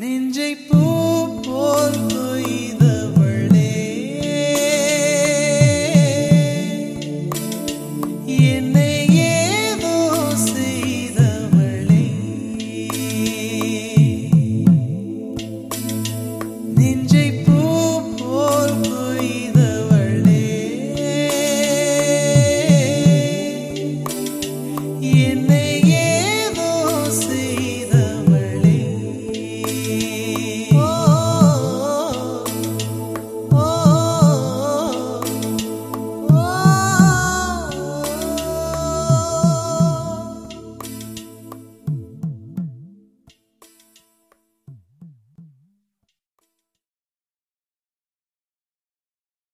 நெஞ்சை பூ போல்